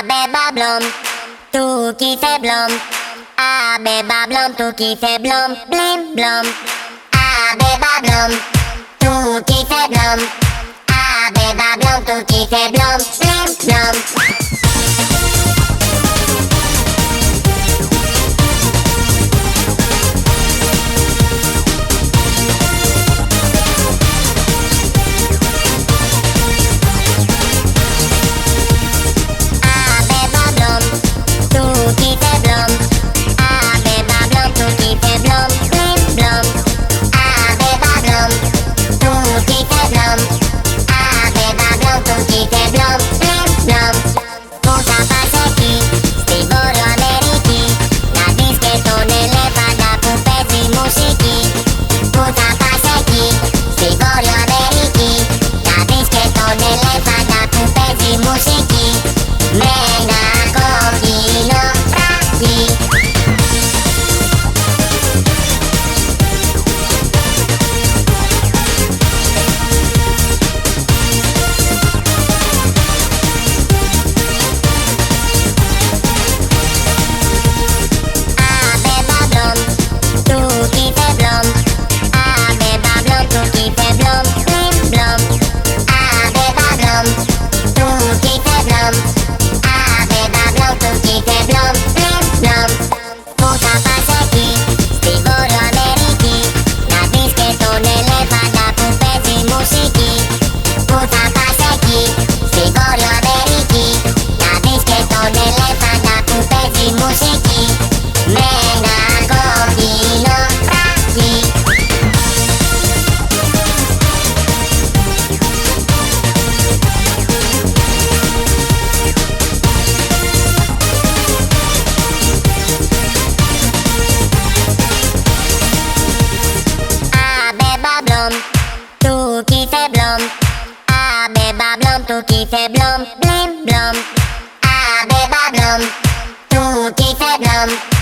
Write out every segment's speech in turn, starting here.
Abe bablom, tout qui blum. blom. Abe bablom, tu qui fait blum, blim blum. blom. Abe bablom, tout qui blum. blom. Abe bablom, tu qui fait blom. man. tout qui fait blum blim blum? Ah, béba blom, tout qui fait blum?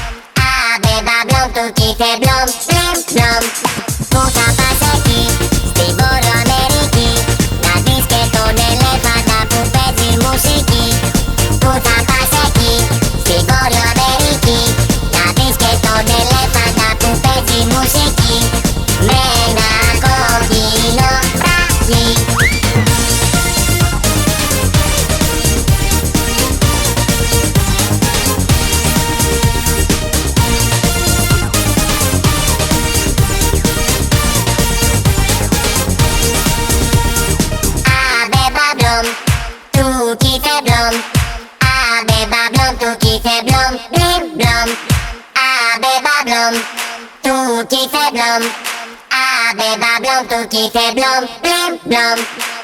Tu qui fait blom, blim, blom. Ah, béba blom, tout qui fait blom. Ah, béba blom, tout qui fait blom, blim, blom.